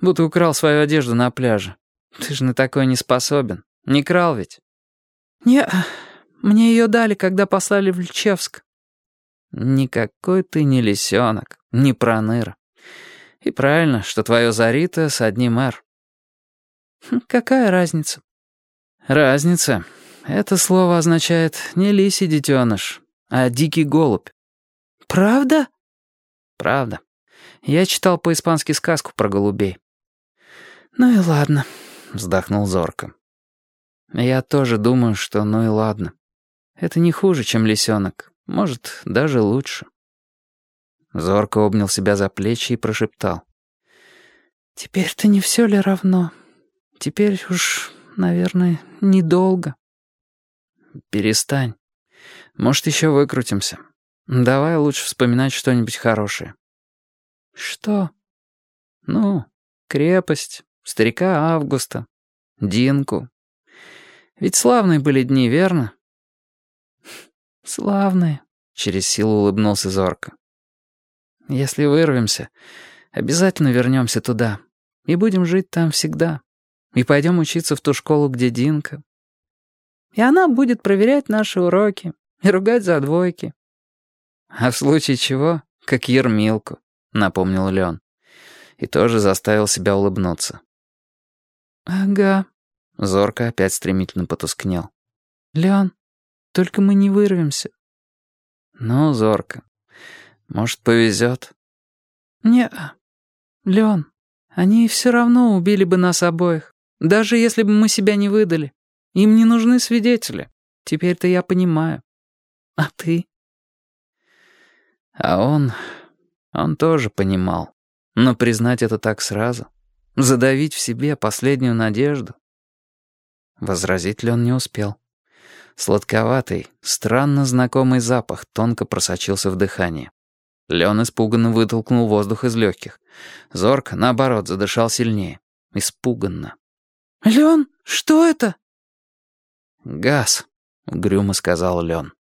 будто украл свою одежду на пляже. Ты же на такое не способен. Не крал ведь?» «Не, мне ее дали, когда послали в Льчевск». «Никакой ты не лисенок, не проныра. И правильно, что твое Зарита с одним «Р». Хм, «Какая разница?» «Разница. Это слово означает не лисий детеныш, а дикий голубь». «Правда?» «Правда. Я читал по-испански сказку про голубей». «Ну и ладно», — вздохнул Зорко. «Я тоже думаю, что ну и ладно. Это не хуже, чем лисенок. Может, даже лучше». Зорко обнял себя за плечи и прошептал. «Теперь-то не все ли равно? Теперь уж, наверное, недолго». «Перестань. Может, еще выкрутимся. Давай лучше вспоминать что-нибудь хорошее». «Что?» «Ну, крепость, старика Августа, Динку. Ведь славные были дни, верно?» «Славные», — через силу улыбнулся Зорко. Если вырвемся, обязательно вернемся туда. И будем жить там всегда. И пойдем учиться в ту школу, где Динка. И она будет проверять наши уроки и ругать за двойки. А в случае чего, как Ермилку, напомнил Леон. И тоже заставил себя улыбнуться. «Ага». Зорко опять стремительно потускнел. «Леон, только мы не вырвемся». «Ну, Зорко, может, повезет?» «Не, Леон, они все равно убили бы нас обоих, даже если бы мы себя не выдали. Им не нужны свидетели. Теперь-то я понимаю. А ты?» А он... он тоже понимал. Но признать это так сразу, задавить в себе последнюю надежду... Возразить ли он не успел? Сладковатый, странно знакомый запах тонко просочился в дыхание. Леон испуганно вытолкнул воздух из легких. Зорк, наоборот, задышал сильнее. Испуганно. «Леон, что это?» «Газ», — угрюмо сказал Леон.